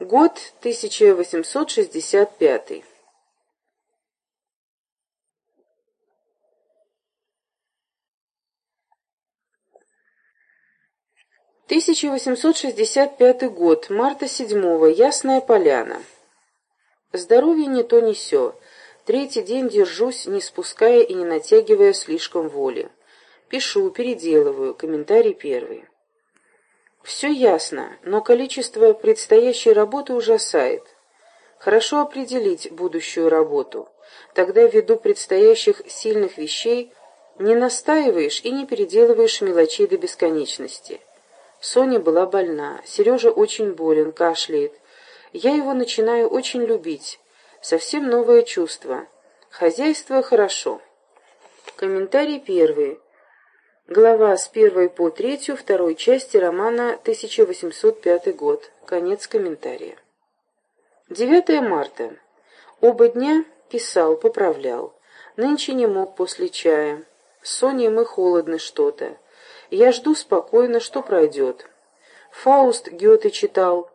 Год 1865. Тысяча восемьсот шестьдесят пятый год, марта седьмого, Ясная Поляна. Здоровье не то не сё. Третий день держусь, не спуская и не натягивая слишком воли. Пишу, переделываю, комментарий первый. Все ясно, но количество предстоящей работы ужасает. Хорошо определить будущую работу. Тогда ввиду предстоящих сильных вещей не настаиваешь и не переделываешь мелочей до бесконечности. Соня была больна, Сережа очень болен, кашляет. Я его начинаю очень любить. Совсем новое чувство. Хозяйство хорошо. Комментарий первый. Глава с первой по третью второй части романа 1805 год. Конец комментария. 9 марта. Оба дня писал, поправлял. Нынче не мог после чая. С Соней мы холодно что-то. Я жду спокойно, что пройдет. Фауст Гёте читал.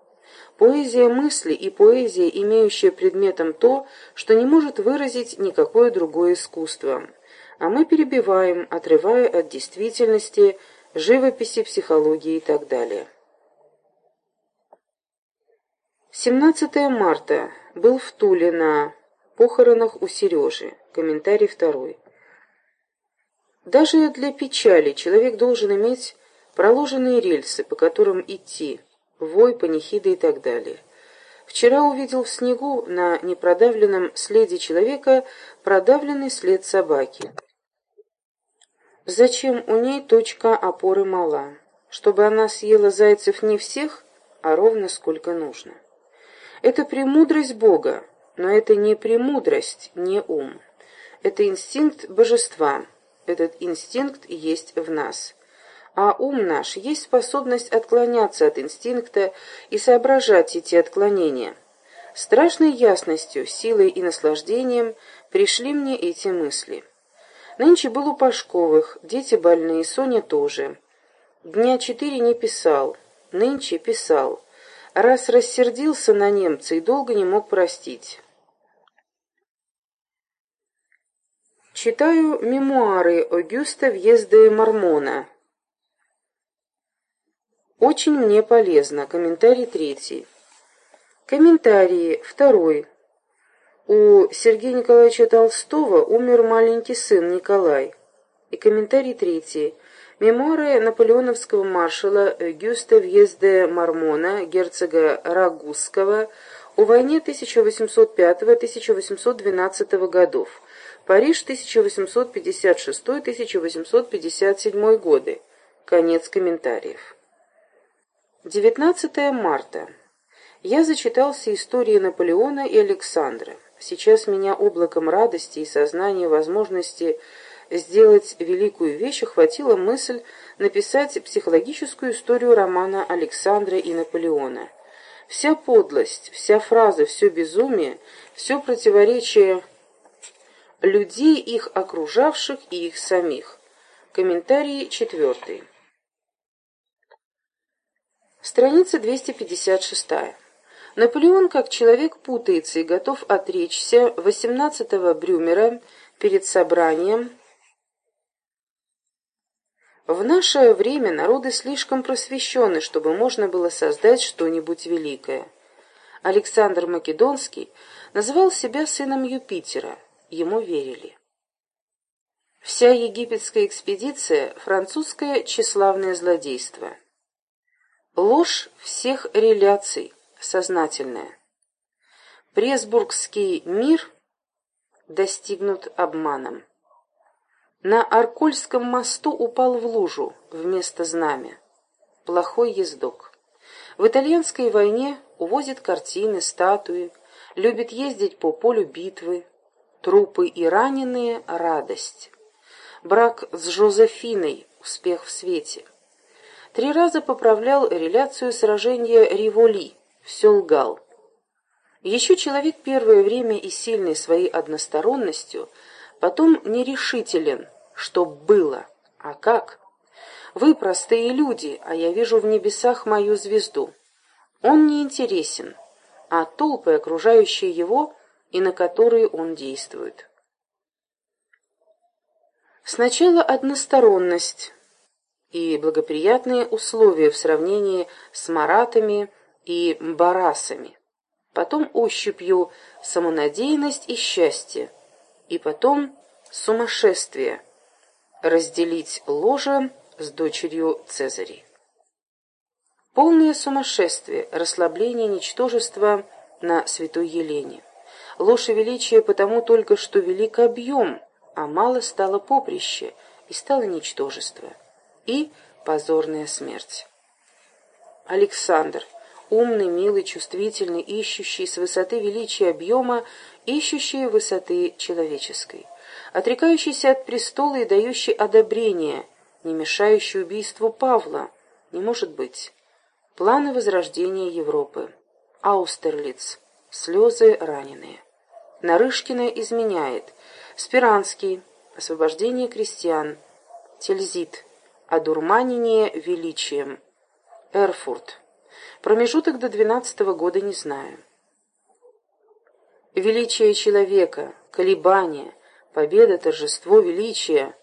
Поэзия мысли и поэзия, имеющая предметом то, что не может выразить никакое другое искусство а мы перебиваем, отрывая от действительности, живописи, психологии и так далее. 17 марта. Был в Туле на похоронах у Сережи. Комментарий второй. Даже для печали человек должен иметь проложенные рельсы, по которым идти, вой, панихиды и так далее. Вчера увидел в снегу на непродавленном следе человека продавленный след собаки. Зачем у ней точка опоры мала? Чтобы она съела зайцев не всех, а ровно сколько нужно. Это премудрость Бога, но это не премудрость, не ум. Это инстинкт божества. Этот инстинкт есть в нас. А ум наш есть способность отклоняться от инстинкта и соображать эти отклонения. Страшной ясностью, силой и наслаждением пришли мне эти мысли. Нынче был у Пашковых, дети больные, Соня тоже. Дня четыре не писал, нынче писал. Раз рассердился на немца и долго не мог простить. Читаю мемуары Огюста Въезда Мормона. Очень мне полезно. Комментарий третий. Комментарии второй. У Сергея Николаевича Толстого умер маленький сын Николай. И комментарий третий. Мемуары наполеоновского маршала Гюста Вьезде Мармона, герцога Рагузского, о войне 1805-1812 годов. Париж, 1856-1857 годы. Конец комментариев. 19 марта. Я зачитался истории Наполеона и Александра. Сейчас меня облаком радости и сознания возможности сделать великую вещь охватила мысль написать психологическую историю романа Александра и Наполеона. Вся подлость, вся фраза, все безумие, все противоречие людей, их окружавших и их самих. Комментарий четвертый. Страница 256. Наполеон как человек путается и готов отречься 18-го Брюмера перед собранием. В наше время народы слишком просвещены, чтобы можно было создать что-нибудь великое. Александр Македонский называл себя сыном Юпитера, ему верили. Вся египетская экспедиция – французское тщеславное злодейство. Ложь всех реляций – сознательное. Пресбургский мир достигнут обманом. На Аркольском мосту упал в лужу вместо знамя. Плохой ездок. В итальянской войне увозит картины, статуи, любит ездить по полю битвы. Трупы и раненые — радость. Брак с Жозефиной — успех в свете. Три раза поправлял реляцию сражения Риволи — все лгал. Еще человек первое время и сильный своей односторонностью, потом нерешителен, что было, а как. Вы простые люди, а я вижу в небесах мою звезду. Он не интересен, а толпы, окружающие его и на которые он действует. Сначала односторонность и благоприятные условия в сравнении с маратами и барасами, потом ощупью самонадеянность и счастье, и потом сумасшествие, разделить ложе с дочерью Цезарей. Полное сумасшествие, расслабление ничтожества на святой Елене. Ложь и величие потому только, что велик объем, а мало стало поприще, и стало ничтожество. И позорная смерть. Александр, умный, милый, чувствительный, ищущий с высоты величия объема, ищущий высоты человеческой, отрекающийся от престола и дающий одобрение, не мешающий убийству Павла, не может быть. Планы возрождения Европы. Аустерлиц. Слезы раненые. Нарышкина изменяет. Спиранский. Освобождение крестьян. Тильзит. Одурманение величием. Эрфурт. Промежуток до двенадцатого года не знаю. Величие человека, колебания, победа, торжество, величие.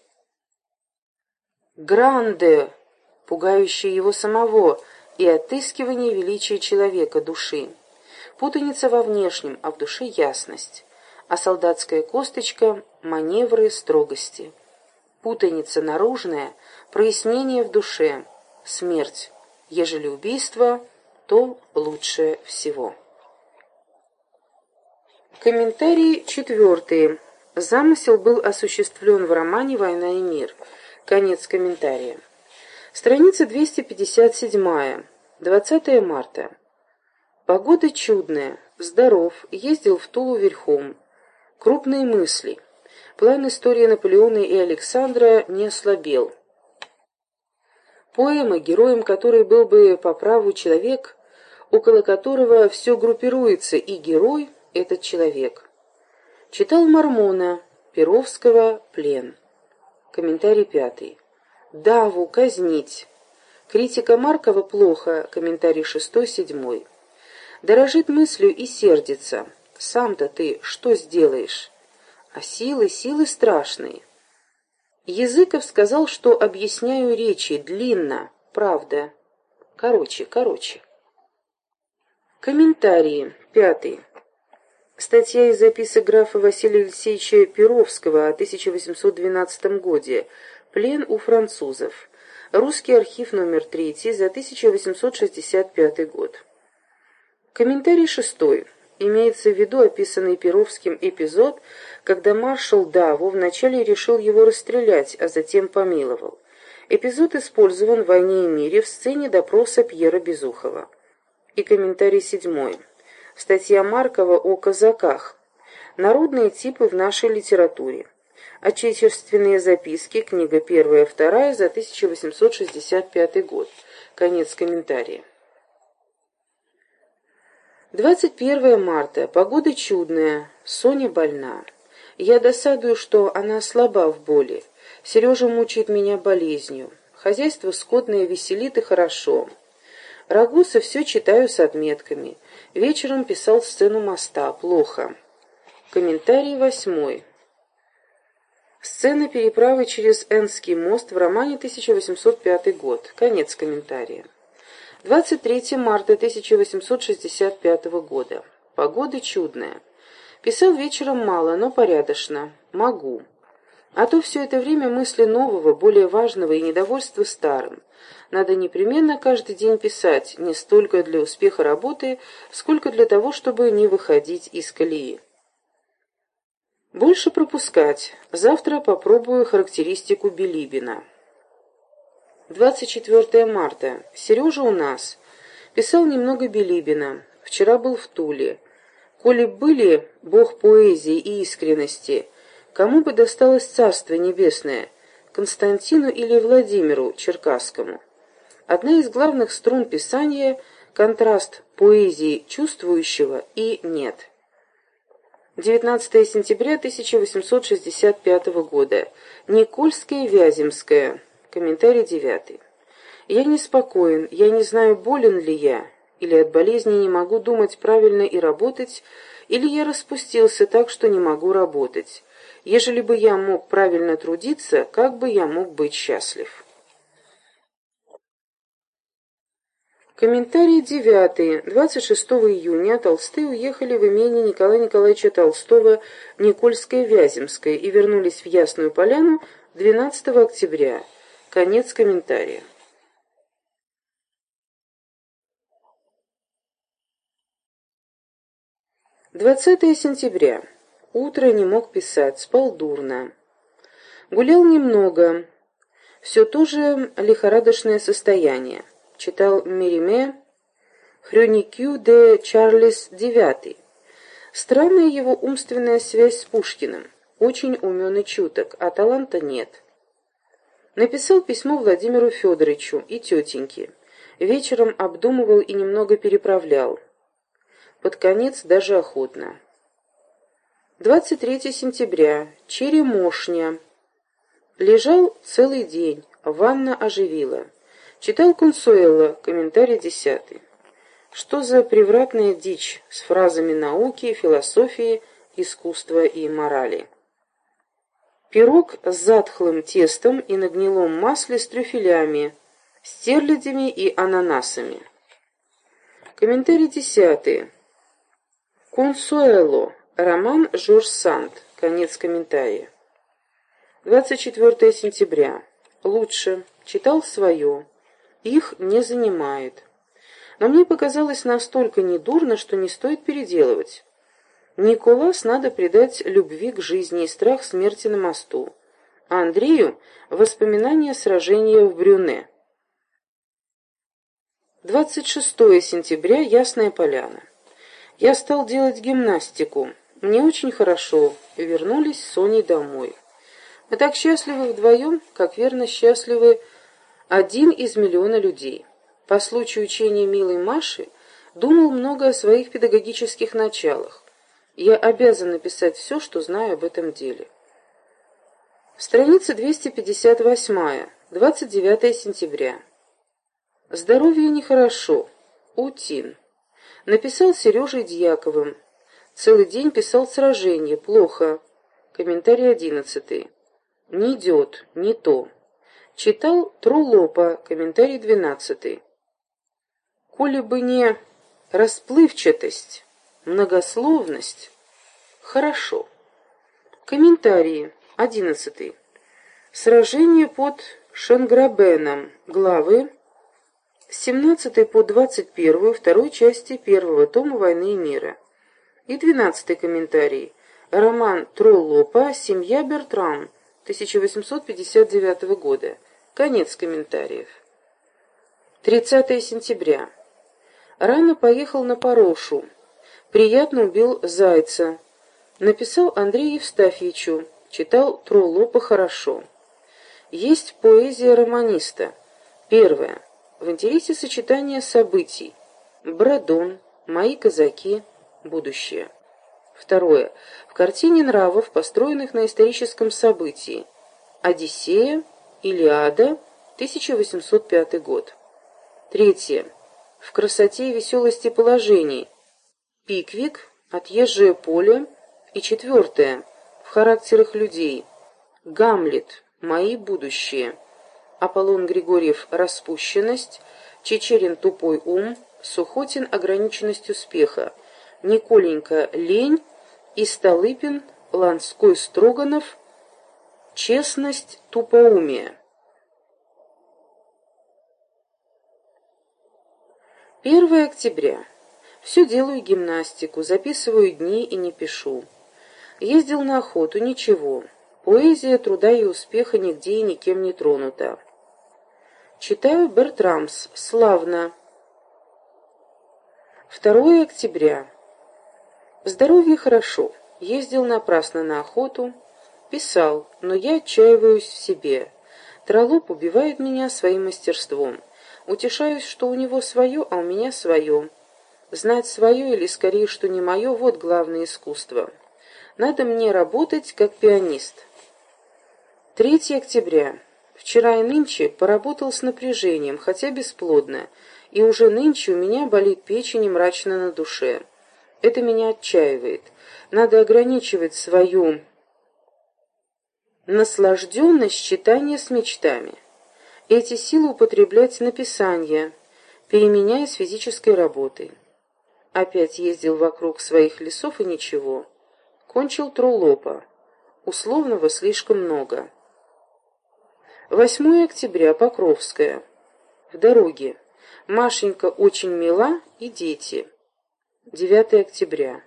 Гранде, пугающее его самого, и отыскивание величия человека, души. Путаница во внешнем, а в душе ясность. А солдатская косточка — маневры строгости. Путаница наружная, прояснение в душе, смерть. Ежели убийство, то лучше всего. Комментарий четвертый. Замысел был осуществлен в романе «Война и мир». Конец комментария. Страница 257. 20 марта. Погода чудная. Здоров. Ездил в Тулу верхом. Крупные мысли. План истории Наполеона и Александра не ослабел. Поэма, героем которой был бы по праву человек, около которого все группируется, и герой — этот человек. Читал Мормона, Перовского «Плен». Комментарий пятый. Даву казнить. Критика Маркова плохо, комментарий шестой, седьмой. Дорожит мыслью и сердится. Сам-то ты что сделаешь? А силы, силы страшные. Языков сказал, что объясняю речи длинно, правда. Короче, короче. Комментарии. Пятый. Статья из записок графа Василия Алексеевича Перовского о 1812 годе Плен у французов. Русский архив номер 3 за 1865 год. Комментарий шестой. Имеется в виду описанный Перовским эпизод, когда маршал Даву вначале решил его расстрелять, а затем помиловал. Эпизод использован в «Войне и мире» в сцене допроса Пьера Безухова. И комментарий седьмой. Статья Маркова о казаках. Народные типы в нашей литературе. Отечественные записки, книга первая и вторая за 1865 год. Конец комментария. 21 марта. Погода чудная. Соня больна. Я досадую, что она слаба в боли. Сережа мучает меня болезнью. Хозяйство скотное веселит и хорошо. Рагуса все читаю с отметками. Вечером писал сцену моста. Плохо. Комментарий восьмой. Сцена переправы через Энский мост в романе 1805 год. Конец комментария. 23 марта 1865 года. Погода чудная. Писал вечером мало, но порядочно. Могу. А то все это время мысли нового, более важного и недовольства старым. Надо непременно каждый день писать, не столько для успеха работы, сколько для того, чтобы не выходить из колеи. Больше пропускать. Завтра попробую характеристику Билибина. 24 марта. Сережа у нас. Писал немного Билибина. Вчера был в Туле. Коли были бог поэзии и искренности, кому бы досталось царство небесное, Константину или Владимиру Черкасскому? Одна из главных струн писания — контраст поэзии чувствующего и нет. 19 сентября 1865 года. Никольская, Вяземская. Комментарий девятый. Я неспокоен, я не знаю, болен ли я. Или от болезни не могу думать правильно и работать, или я распустился так, что не могу работать. Ежели бы я мог правильно трудиться, как бы я мог быть счастлив? Комментарий девятый. 26 июня Толстые уехали в имение Николая Николаевича Толстого Никольское-Вяземское и вернулись в Ясную Поляну 12 октября. Конец комментария. 20 сентября. Утро не мог писать, спал дурно. Гулял немного. Все то же лихорадочное состояние. Читал Мериме «Хроникю де Чарльз IX». Странная его умственная связь с Пушкиным. Очень умен и чуток, а таланта нет. Написал письмо Владимиру Федоровичу и тетеньке. Вечером обдумывал и немного переправлял под конец даже охотно. 23 сентября. Черемошня. Лежал целый день, ванна оживила. Читал Консуэлло, комментарий десятый. Что за превратная дичь с фразами науки, философии, искусства и морали. Пирог с затхлым тестом и на гнилом масле с трюфелями, стерлядями и ананасами. Комментарий десятый. Консуэло. Роман Жорж Санд. Конец комментария. 24 сентября. Лучше. Читал свое. Их не занимает. Но мне показалось настолько недурно, что не стоит переделывать. Николас надо придать любви к жизни и страх смерти на мосту, а Андрею — воспоминания сражения в Брюне. 26 сентября. Ясная поляна. Я стал делать гимнастику. Мне очень хорошо. Вернулись с Соней домой. Мы так счастливы вдвоем, как верно счастливы один из миллиона людей. По случаю учения милой Маши думал много о своих педагогических началах. Я обязан написать все, что знаю об этом деле. Страница 258, 29 сентября. Здоровье нехорошо. Утин. Написал Сережей Дьяковым. Целый день писал сражение. Плохо. Комментарий одиннадцатый. Не идет, не то. Читал Трулопа. Комментарий двенадцатый. Коли бы не расплывчатость, многословность, хорошо. Комментарии. Одиннадцатый. Сражение под Шенграбеном. Главы 17 по 21 второй части первого тома «Войны и мира». И 12 комментарий. Роман Троллопа «Семья Бертрам» 1859 года. Конец комментариев. 30 сентября. Рано поехал на Порошу. Приятно убил Зайца. Написал Андрею Евстафьевичу. Читал Троллопа хорошо. Есть поэзия романиста. Первое. В интересе сочетания событий. Брадон, мои казаки, будущее. Второе. В картине нравов, построенных на историческом событии. Одиссея, Илиада, 1805 год. Третье. В красоте и веселости положений. Пиквик, отъезжее поле. И четвертое. В характерах людей. Гамлет, мои будущее. Аполлон Григорьев «Распущенность», Чечерин «Тупой ум», Сухотин «Ограниченность успеха», Николенька «Лень» и Столыпин «Ланской Строганов», «Честность тупоумие». 1 октября. Все делаю гимнастику, записываю дни и не пишу. Ездил на охоту, ничего. Поэзия труда и успеха нигде и никем не тронута. Читаю Бертрамс. Славно. 2 октября. Здоровье хорошо. Ездил напрасно на охоту. Писал, но я отчаиваюсь в себе. Тролоп убивает меня своим мастерством. Утешаюсь, что у него свое, а у меня свое. Знать свое или, скорее, что не мое, вот главное искусство. Надо мне работать как пианист. 3 октября. Вчера и нынче поработал с напряжением, хотя бесплодно, и уже нынче у меня болит печень и мрачно на душе. Это меня отчаивает. Надо ограничивать свою наслажденность читания с мечтами. Эти силы употреблять на писание, переменяя физической работой. Опять ездил вокруг своих лесов и ничего. Кончил трулопа. Условного слишком много. 8 октября, Покровская. В дороге. Машенька очень мила и дети. 9 октября.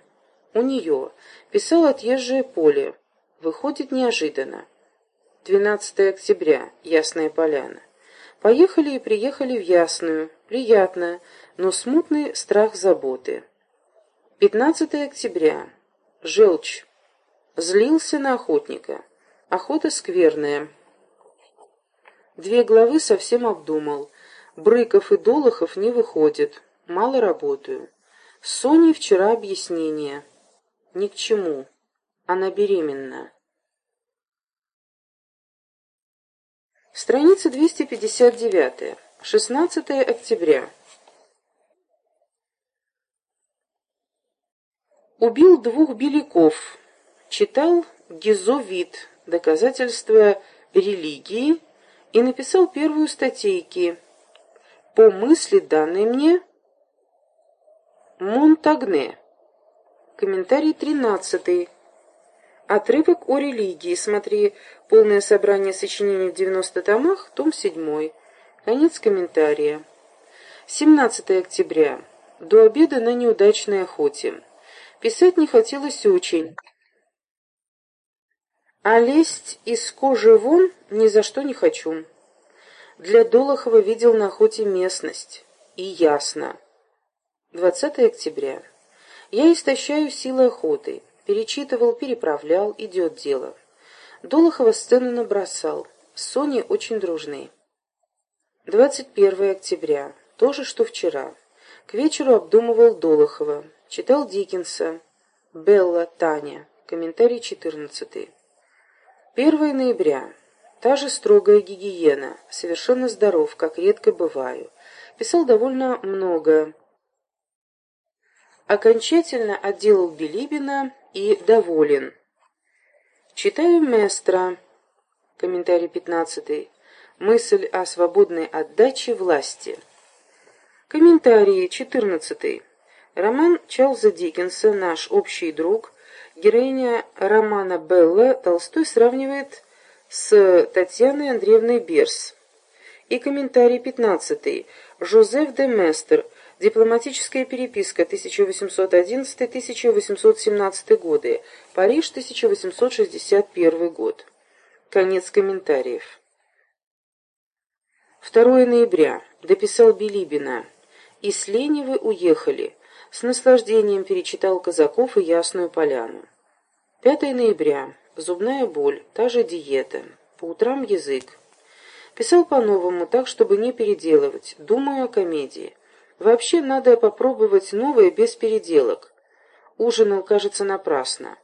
У нее. Писал отъезжее поле. Выходит неожиданно. 12 октября. Ясная поляна. Поехали и приехали в Ясную. Приятно, но смутный страх заботы. 15 октября. Желчь. Злился на охотника. Охота скверная. Две главы совсем обдумал. Брыков и Долохов не выходят. Мало работаю. С Соней вчера объяснение. Ни к чему. Она беременна. Страница 259. 16 октября. Убил двух беляков. Читал Гизовид. Доказательства религии и написал первую статейки по мысли, данной мне Монтагне. Комментарий тринадцатый. Отрывок о религии. Смотри полное собрание сочинений в 90 томах, том 7. Конец комментария. 17 октября. До обеда на неудачной охоте. Писать не хотелось очень. А лезть из кожи вон ни за что не хочу. Для Долохова видел на охоте местность. И ясно. 20 октября. Я истощаю силы охоты. Перечитывал, переправлял, идет дело. Долохова сцену набросал. С Соней очень дружны. 21 октября. То же, что вчера. К вечеру обдумывал Долохова. Читал Диккенса. Белла, Таня. Комментарий 14. 1 ноября. Та же строгая гигиена. Совершенно здоров, как редко бываю. Писал довольно много. Окончательно отделал Билибина и доволен. Читаю Местра. Комментарий 15. Мысль о свободной отдаче власти. Комментарий 14. Роман Чарльза Диккенса «Наш общий друг» Героиня романа Белла Толстой сравнивает с Татьяной Андреевной Берс. И комментарий 15. Жозеф де Местер. Дипломатическая переписка 1811-1817 годы. Париж, 1861 год. Конец комментариев. 2 ноября. Дописал Билибина. С Леневы уехали. С наслаждением перечитал Казаков и Ясную Поляну. 5 ноября. Зубная боль, та же диета. По утрам язык. Писал по-новому, так, чтобы не переделывать. Думаю о комедии. Вообще надо попробовать новое без переделок. Ужинал, кажется, напрасно.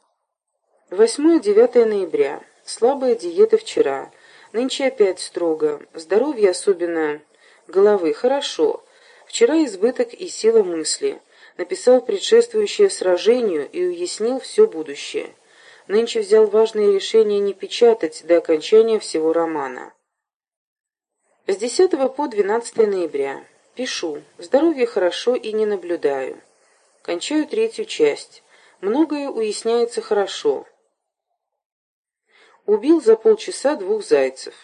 8-9 ноября. Слабая диета вчера. Нынче опять строго. Здоровье, особенно головы, хорошо. Вчера избыток и сила мысли написал предшествующее сражению и уяснил все будущее. Нынче взял важное решение не печатать до окончания всего романа. С 10 по 12 ноября. Пишу. Здоровье хорошо и не наблюдаю. Кончаю третью часть. Многое уясняется хорошо. Убил за полчаса двух зайцев.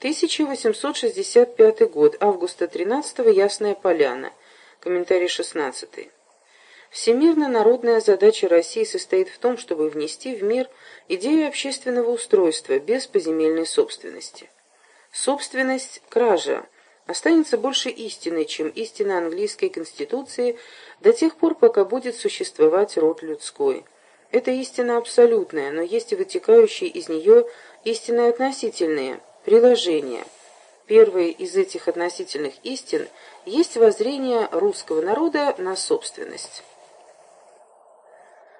1865 год, августа 13 -го, Ясная Поляна. Комментарий 16. Всемирная народная задача России состоит в том, чтобы внести в мир идею общественного устройства без поземельной собственности. Собственность – кража – останется больше истиной, чем истина английской конституции до тех пор, пока будет существовать род людской. Это истина абсолютная, но есть и вытекающие из нее истины относительные – Приложение. Первое из этих относительных истин есть воззрение русского народа на собственность.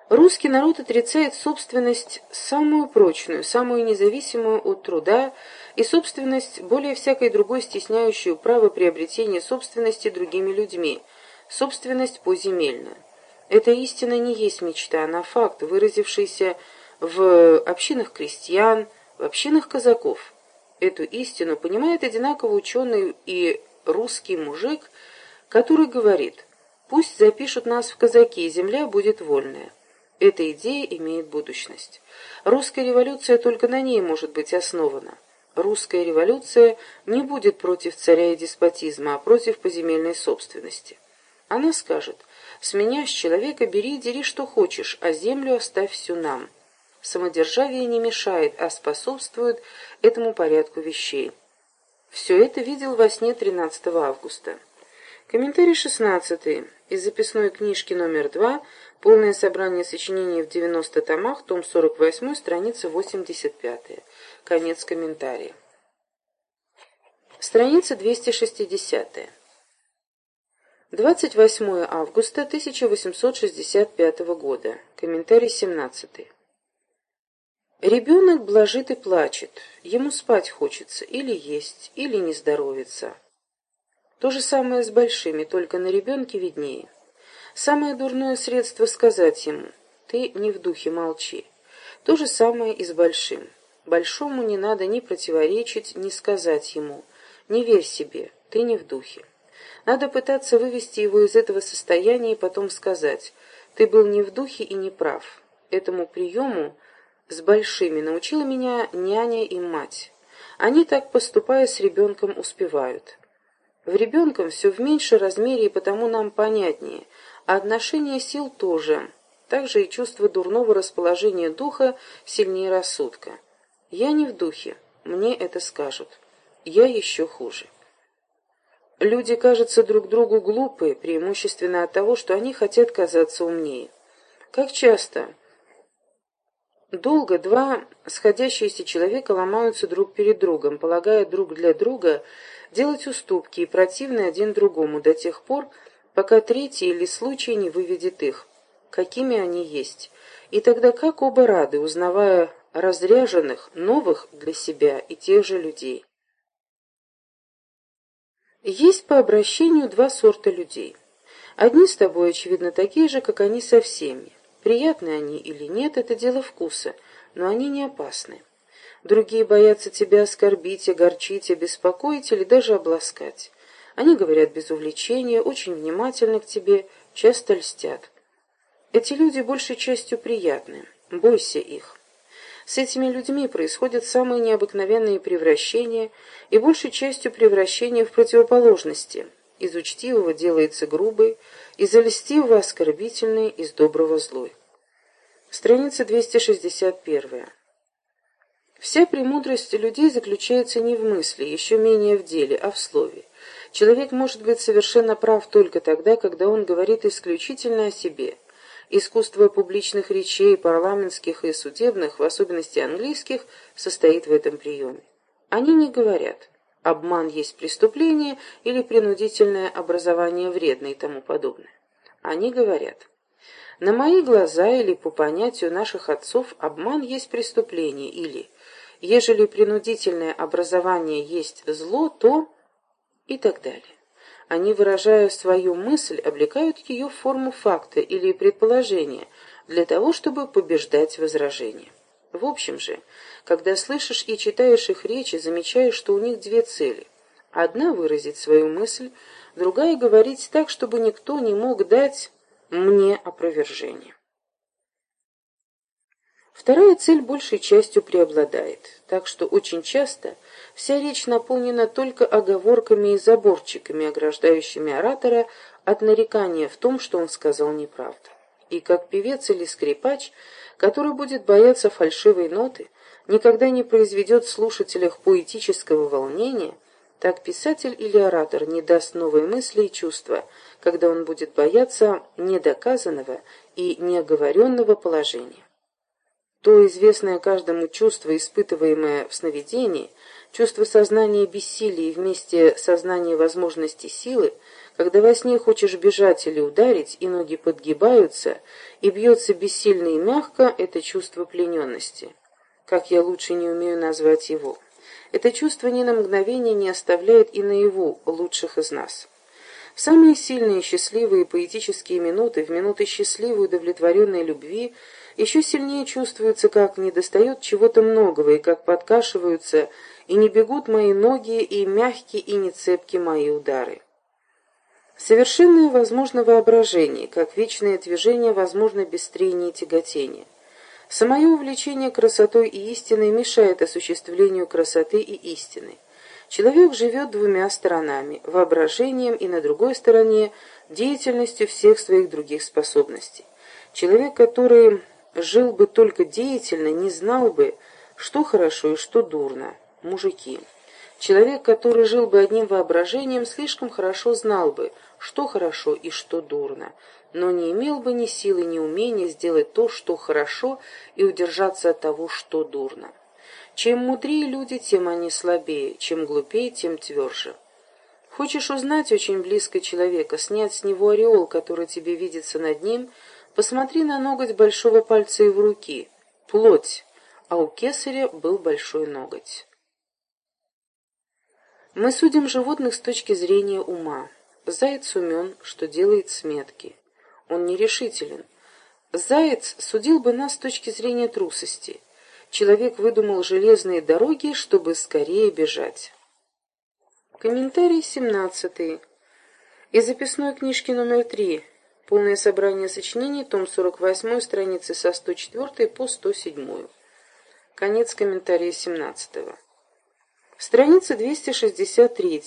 Русский народ отрицает собственность самую прочную, самую независимую от труда и собственность более всякой другой стесняющую право приобретения собственности другими людьми, собственность поземельную. Эта истина не есть мечта, она факт, выразившийся в общинах крестьян, в общинах казаков. Эту истину понимает одинаково ученый и русский мужик, который говорит «Пусть запишут нас в казаки, земля будет вольная». Эта идея имеет будущность. Русская революция только на ней может быть основана. Русская революция не будет против царя и деспотизма, а против поземельной собственности. Она скажет, с меня, с человека, бери дери, что хочешь, а землю оставь всю нам. Самодержавие не мешает, а способствует этому порядку вещей. Все это видел во сне 13 августа. Комментарий 16 из записной книжки номер 2 Полное собрание сочинений в 90 томах, том 48, страница 85. Конец комментария. Страница 260. 28 августа 1865 года. Комментарий 17. Ребенок блажит и плачет. Ему спать хочется, или есть, или не здоровится. То же самое с большими, только на ребенке виднее. Самое дурное средство сказать ему «ты не в духе, молчи». То же самое и с большим. Большому не надо ни противоречить, ни сказать ему «не верь себе, ты не в духе». Надо пытаться вывести его из этого состояния и потом сказать «ты был не в духе и не прав». Этому приему с большими научила меня няня и мать. Они так, поступая с ребенком, успевают. В ребенком все в меньшей размере, и потому нам понятнее – а отношение сил тоже. Также и чувство дурного расположения духа сильнее рассудка. Я не в духе, мне это скажут. Я еще хуже. Люди кажутся друг другу глупые, преимущественно от того, что они хотят казаться умнее. Как часто? Долго два сходящиеся человека ломаются друг перед другом, полагая друг для друга делать уступки и противны один другому до тех пор, пока третий или случай не выведет их, какими они есть. И тогда как оба рады, узнавая разряженных, новых для себя и тех же людей. Есть по обращению два сорта людей. Одни с тобой, очевидно, такие же, как они со всеми. Приятны они или нет, это дело вкуса, но они не опасны. Другие боятся тебя оскорбить, огорчить, обеспокоить или даже обласкать. Они говорят без увлечения, очень внимательны к тебе, часто льстят. Эти люди большей частью приятны, бойся их. С этими людьми происходят самые необыкновенные превращения и большей частью превращения в противоположности. Из учтивого делается грубый, из льстивого оскорбительный, из доброго злой. Страница 261. Вся премудрость людей заключается не в мысли, еще менее в деле, а в слове. Человек может быть совершенно прав только тогда, когда он говорит исключительно о себе. Искусство публичных речей, парламентских и судебных, в особенности английских, состоит в этом приеме. Они не говорят «обман есть преступление» или «принудительное образование вредно» и тому подобное. Они говорят «на мои глаза» или по понятию наших отцов «обман есть преступление» или «ежели принудительное образование есть зло, то...» и так далее. Они, выражая свою мысль, облекают ее в форму факта или предположения для того, чтобы побеждать возражения. В общем же, когда слышишь и читаешь их речи, замечаешь, что у них две цели. Одна — выразить свою мысль, другая — говорить так, чтобы никто не мог дать мне опровержение. Вторая цель большей частью преобладает, так что очень часто вся речь наполнена только оговорками и заборчиками, ограждающими оратора от нарекания в том, что он сказал неправду. И как певец или скрипач, который будет бояться фальшивой ноты, никогда не произведет в слушателях поэтического волнения, так писатель или оратор не даст новой мысли и чувства, когда он будет бояться недоказанного и неоговоренного положения. То известное каждому чувство, испытываемое в сновидении, Чувство сознания бессилия и вместе сознания возможности силы, когда во сне хочешь бежать или ударить, и ноги подгибаются, и бьется бессильно и мягко, это чувство плененности. Как я лучше не умею назвать его. Это чувство ни на мгновение не оставляет и наяву лучших из нас. В самые сильные, счастливые, поэтические минуты, в минуты счастливой, удовлетворенной любви, еще сильнее чувствуется, как недостает чего-то многого, и как подкашиваются, и не бегут мои ноги, и мягкие, и не цепки мои удары. Совершенное возможно воображение, как вечное движение возможно без трения и тяготения. Самое увлечение красотой и истиной мешает осуществлению красоты и истины. Человек живет двумя сторонами – воображением и на другой стороне – деятельностью всех своих других способностей. Человек, который жил бы только деятельно, не знал бы, что хорошо и что дурно. Мужики. Человек, который жил бы одним воображением, слишком хорошо знал бы, что хорошо и что дурно но не имел бы ни силы, ни умения сделать то, что хорошо, и удержаться от того, что дурно. Чем мудрее люди, тем они слабее, чем глупее, тем тверже. Хочешь узнать очень близко человека, снять с него ореол, который тебе видится над ним, посмотри на ноготь большого пальца в руки, плоть, а у кесаря был большой ноготь. Мы судим животных с точки зрения ума. Заяц умен, что делает сметки он нерешителен. Заяц судил бы нас с точки зрения трусости. Человек выдумал железные дороги, чтобы скорее бежать. Комментарий 17. Из записной книжки номер 3. Полное собрание сочинений, том 48, страницы со 104 по 107. Конец комментария 17. Страница 263.